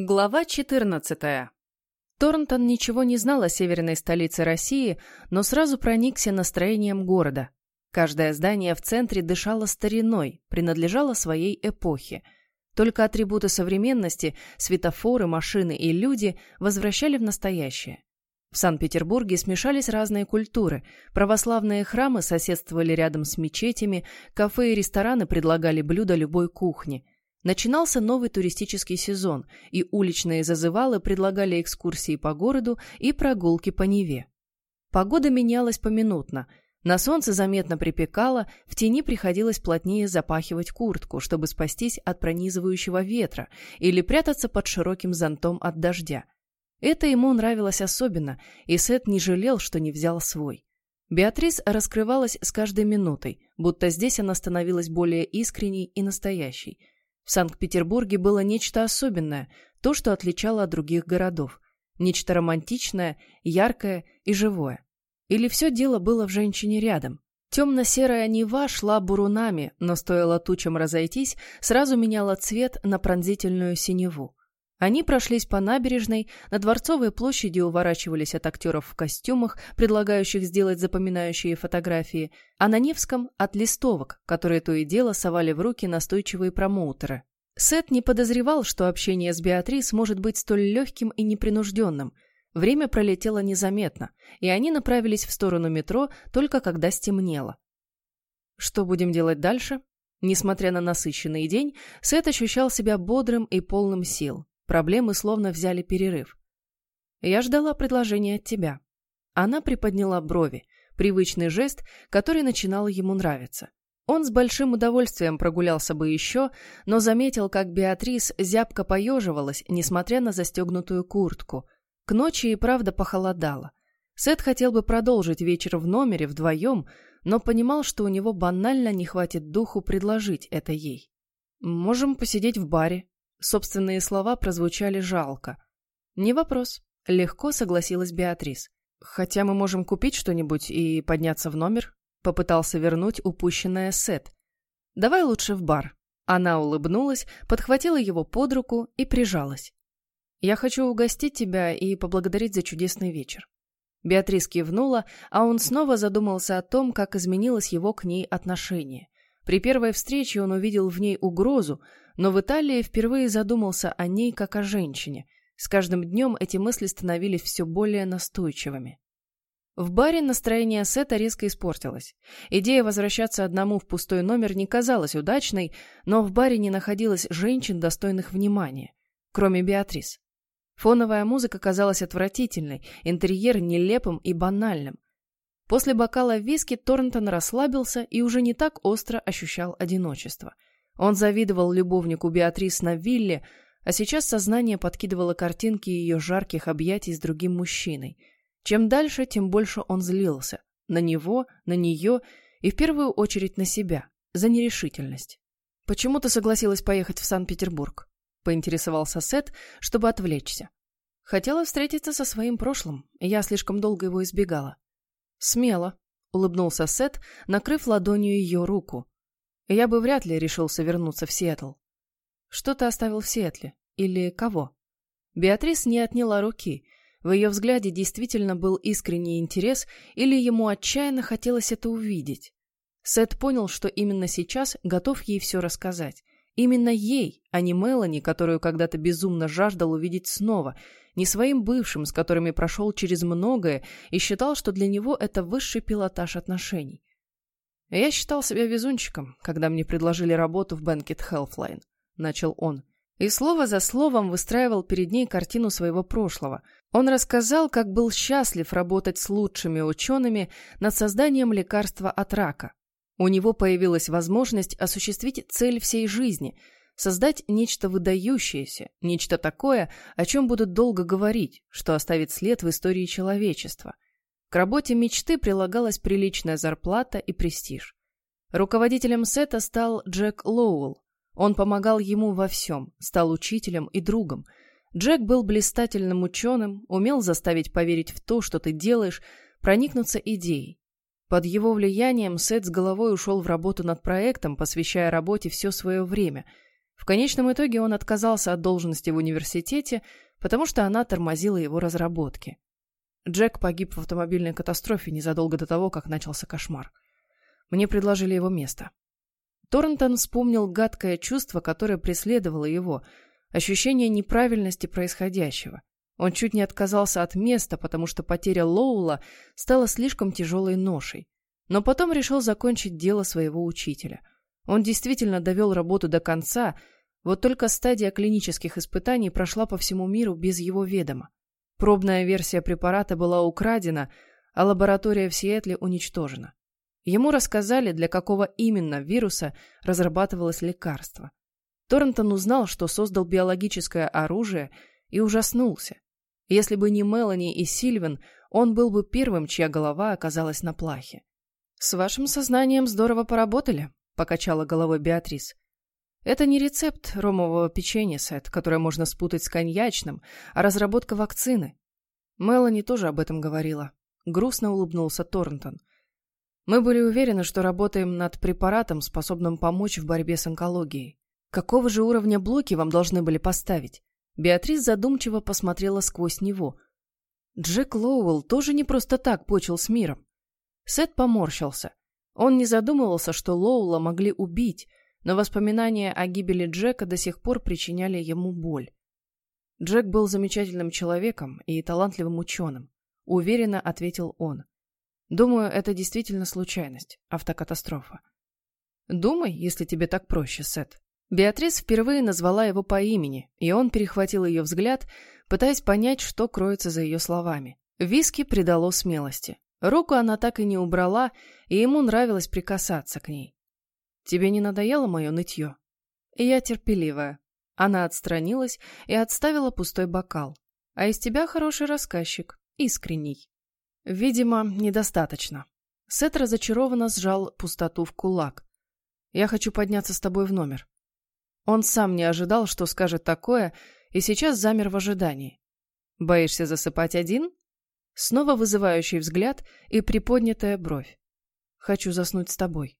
Глава 14. Торнтон ничего не знал о северной столице России, но сразу проникся настроением города. Каждое здание в центре дышало стариной, принадлежало своей эпохе. Только атрибуты современности, светофоры, машины и люди возвращали в настоящее. В Санкт-Петербурге смешались разные культуры. Православные храмы соседствовали рядом с мечетями, кафе и рестораны предлагали блюда любой кухни – Начинался новый туристический сезон, и уличные зазывалы предлагали экскурсии по городу и прогулки по Неве. Погода менялась поминутно. На солнце заметно припекало, в тени приходилось плотнее запахивать куртку, чтобы спастись от пронизывающего ветра или прятаться под широким зонтом от дождя. Это ему нравилось особенно, и Сет не жалел, что не взял свой. Беатрис раскрывалась с каждой минутой, будто здесь она становилась более искренней и настоящей – в Санкт-Петербурге было нечто особенное, то, что отличало от других городов. Нечто романтичное, яркое и живое. Или все дело было в женщине рядом. Темно-серая Нева шла бурунами, но стоило тучам разойтись, сразу меняла цвет на пронзительную синеву. Они прошлись по набережной, на Дворцовой площади уворачивались от актеров в костюмах, предлагающих сделать запоминающие фотографии, а на Невском – от листовок, которые то и дело совали в руки настойчивые промоутеры. Сет не подозревал, что общение с Беатрис может быть столь легким и непринужденным. Время пролетело незаметно, и они направились в сторону метро только когда стемнело. Что будем делать дальше? Несмотря на насыщенный день, Сет ощущал себя бодрым и полным сил. Проблемы словно взяли перерыв. Я ждала предложения от тебя. Она приподняла брови, привычный жест, который начинал ему нравиться. Он с большим удовольствием прогулялся бы еще, но заметил, как Беатрис зябко поеживалась, несмотря на застегнутую куртку. К ночи и правда похолодало. Сет хотел бы продолжить вечер в номере вдвоем, но понимал, что у него банально не хватит духу предложить это ей. «Можем посидеть в баре», Собственные слова прозвучали жалко. «Не вопрос», — легко согласилась Беатрис. «Хотя мы можем купить что-нибудь и подняться в номер», — попытался вернуть упущенное Сет. «Давай лучше в бар». Она улыбнулась, подхватила его под руку и прижалась. «Я хочу угостить тебя и поблагодарить за чудесный вечер». Беатрис кивнула, а он снова задумался о том, как изменилось его к ней отношение. При первой встрече он увидел в ней угрозу, но в Италии впервые задумался о ней как о женщине. С каждым днем эти мысли становились все более настойчивыми. В баре настроение Сета резко испортилось. Идея возвращаться одному в пустой номер не казалась удачной, но в баре не находилось женщин, достойных внимания, кроме Беатрис. Фоновая музыка казалась отвратительной, интерьер нелепым и банальным. После бокала виски Торнтон расслабился и уже не так остро ощущал одиночество. Он завидовал любовнику Беатрис на вилле, а сейчас сознание подкидывало картинки ее жарких объятий с другим мужчиной. Чем дальше, тем больше он злился. На него, на нее и в первую очередь на себя, за нерешительность. «Почему ты согласилась поехать в Санкт-Петербург?» — поинтересовался Сет, чтобы отвлечься. «Хотела встретиться со своим прошлым, я слишком долго его избегала. «Смело», — улыбнулся Сет, накрыв ладонью ее руку. «Я бы вряд ли решился вернуться в Сиэтл». «Что ты оставил в Сиэтле? Или кого?» Беатрис не отняла руки. В ее взгляде действительно был искренний интерес, или ему отчаянно хотелось это увидеть. Сет понял, что именно сейчас готов ей все рассказать. Именно ей, а не Мелани, которую когда-то безумно жаждал увидеть снова, не своим бывшим, с которыми прошел через многое и считал, что для него это высший пилотаж отношений. «Я считал себя везунчиком, когда мне предложили работу в Бенкет Хелфлайн», — начал он. И слово за словом выстраивал перед ней картину своего прошлого. Он рассказал, как был счастлив работать с лучшими учеными над созданием лекарства от рака, у него появилась возможность осуществить цель всей жизни – создать нечто выдающееся, нечто такое, о чем будут долго говорить, что оставит след в истории человечества. К работе мечты прилагалась приличная зарплата и престиж. Руководителем сета стал Джек Лоуэлл. Он помогал ему во всем, стал учителем и другом. Джек был блистательным ученым, умел заставить поверить в то, что ты делаешь, проникнуться идеей. Под его влиянием Сет с головой ушел в работу над проектом, посвящая работе все свое время. В конечном итоге он отказался от должности в университете, потому что она тормозила его разработки. Джек погиб в автомобильной катастрофе незадолго до того, как начался кошмар. Мне предложили его место. Торнтон вспомнил гадкое чувство, которое преследовало его, ощущение неправильности происходящего. Он чуть не отказался от места, потому что потеря Лоула стала слишком тяжелой ношей. Но потом решил закончить дело своего учителя. Он действительно довел работу до конца, вот только стадия клинических испытаний прошла по всему миру без его ведома. Пробная версия препарата была украдена, а лаборатория в Сиэтле уничтожена. Ему рассказали, для какого именно вируса разрабатывалось лекарство. Торнтон узнал, что создал биологическое оружие, и ужаснулся. Если бы не Мелани и Сильвин, он был бы первым, чья голова оказалась на плахе. «С вашим сознанием здорово поработали», — покачала головой Беатрис. «Это не рецепт ромового печенья, Сет, которое можно спутать с коньячным, а разработка вакцины». Мелани тоже об этом говорила. Грустно улыбнулся Торнтон. Мы были уверены, что работаем над препаратом, способным помочь в борьбе с онкологией. Какого же уровня блоки вам должны были поставить? Беатрис задумчиво посмотрела сквозь него. Джек Лоуэлл тоже не просто так почил с миром. Сет поморщился. Он не задумывался, что Лоула могли убить, но воспоминания о гибели Джека до сих пор причиняли ему боль. Джек был замечательным человеком и талантливым ученым, уверенно ответил он. Думаю, это действительно случайность, автокатастрофа. Думай, если тебе так проще, Сет. Беатрис впервые назвала его по имени, и он перехватил ее взгляд, пытаясь понять, что кроется за ее словами. Виски придало смелости. Руку она так и не убрала, и ему нравилось прикасаться к ней. «Тебе не надоело мое нытье?» И я терпеливая. Она отстранилась и отставила пустой бокал. «А из тебя хороший рассказчик, искренний». Видимо, недостаточно. Сет разочарованно сжал пустоту в кулак. Я хочу подняться с тобой в номер. Он сам не ожидал, что скажет такое, и сейчас замер в ожидании. Боишься засыпать один? Снова вызывающий взгляд и приподнятая бровь. Хочу заснуть с тобой.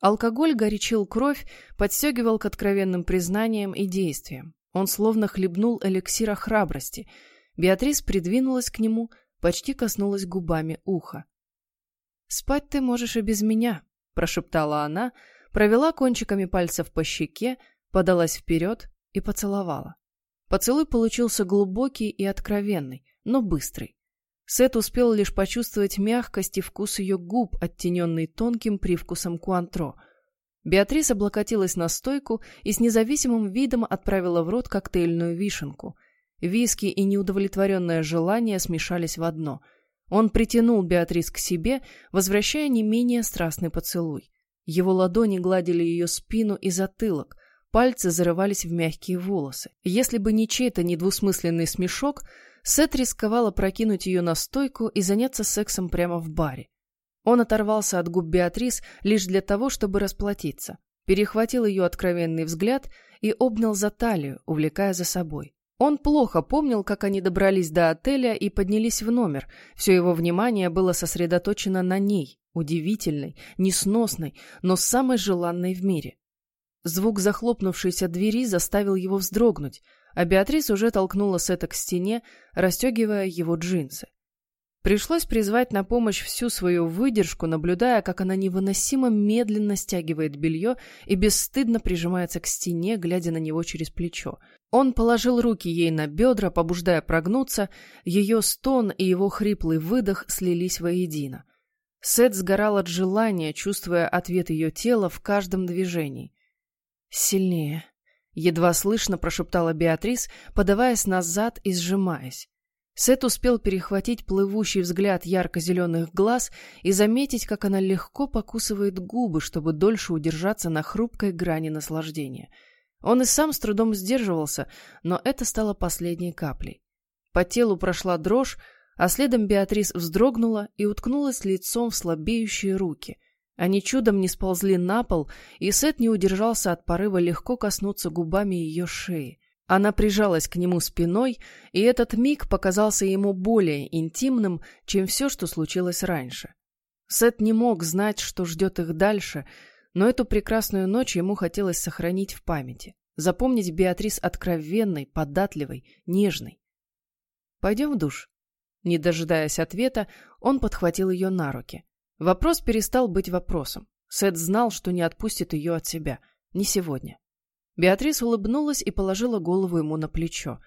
Алкоголь горячил кровь, подстегивал к откровенным признаниям и действиям. Он словно хлебнул эликсира храбрости. Беатрис придвинулась к нему, почти коснулась губами уха. «Спать ты можешь и без меня», — прошептала она, провела кончиками пальцев по щеке, подалась вперед и поцеловала. Поцелуй получился глубокий и откровенный, но быстрый. Сет успел лишь почувствовать мягкость и вкус ее губ, оттененный тонким привкусом куантро. Беатрис облокотилась на стойку и с независимым видом отправила в рот коктейльную вишенку. Виски и неудовлетворенное желание смешались в одно. Он притянул Беатрис к себе, возвращая не менее страстный поцелуй. Его ладони гладили ее спину и затылок, пальцы зарывались в мягкие волосы. Если бы не чей-то недвусмысленный смешок, Сет рисковала прокинуть ее на стойку и заняться сексом прямо в баре. Он оторвался от губ Беатрис лишь для того, чтобы расплатиться, перехватил ее откровенный взгляд и обнял за талию, увлекая за собой. Он плохо помнил, как они добрались до отеля и поднялись в номер. Все его внимание было сосредоточено на ней, удивительной, несносной, но самой желанной в мире. Звук захлопнувшейся двери заставил его вздрогнуть, а Беатрис уже толкнула Сета к стене, расстегивая его джинсы. Пришлось призвать на помощь всю свою выдержку, наблюдая, как она невыносимо медленно стягивает белье и бесстыдно прижимается к стене, глядя на него через плечо. Он положил руки ей на бедра, побуждая прогнуться, ее стон и его хриплый выдох слились воедино. Сет сгорал от желания, чувствуя ответ ее тела в каждом движении. «Сильнее», — едва слышно прошептала Беатрис, подаваясь назад и сжимаясь. Сет успел перехватить плывущий взгляд ярко-зеленых глаз и заметить, как она легко покусывает губы, чтобы дольше удержаться на хрупкой грани наслаждения. Он и сам с трудом сдерживался, но это стало последней каплей. По телу прошла дрожь, а следом Беатрис вздрогнула и уткнулась лицом в слабеющие руки. Они чудом не сползли на пол, и Сет не удержался от порыва легко коснуться губами ее шеи. Она прижалась к нему спиной, и этот миг показался ему более интимным, чем все, что случилось раньше. Сет не мог знать, что ждет их дальше, но эту прекрасную ночь ему хотелось сохранить в памяти. Запомнить Беатрис откровенной, податливой, нежной. «Пойдем в душ». Не дожидаясь ответа, он подхватил ее на руки. Вопрос перестал быть вопросом. Сет знал, что не отпустит ее от себя. Не сегодня. Беатрис улыбнулась и положила голову ему на плечо.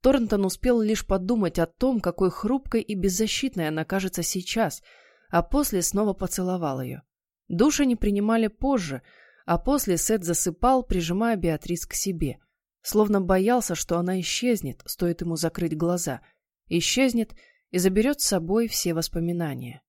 Торнтон успел лишь подумать о том, какой хрупкой и беззащитной она кажется сейчас, а после снова поцеловал ее. Души не принимали позже, а после Сет засыпал, прижимая Беатрис к себе, словно боялся, что она исчезнет, стоит ему закрыть глаза. Исчезнет и заберет с собой все воспоминания.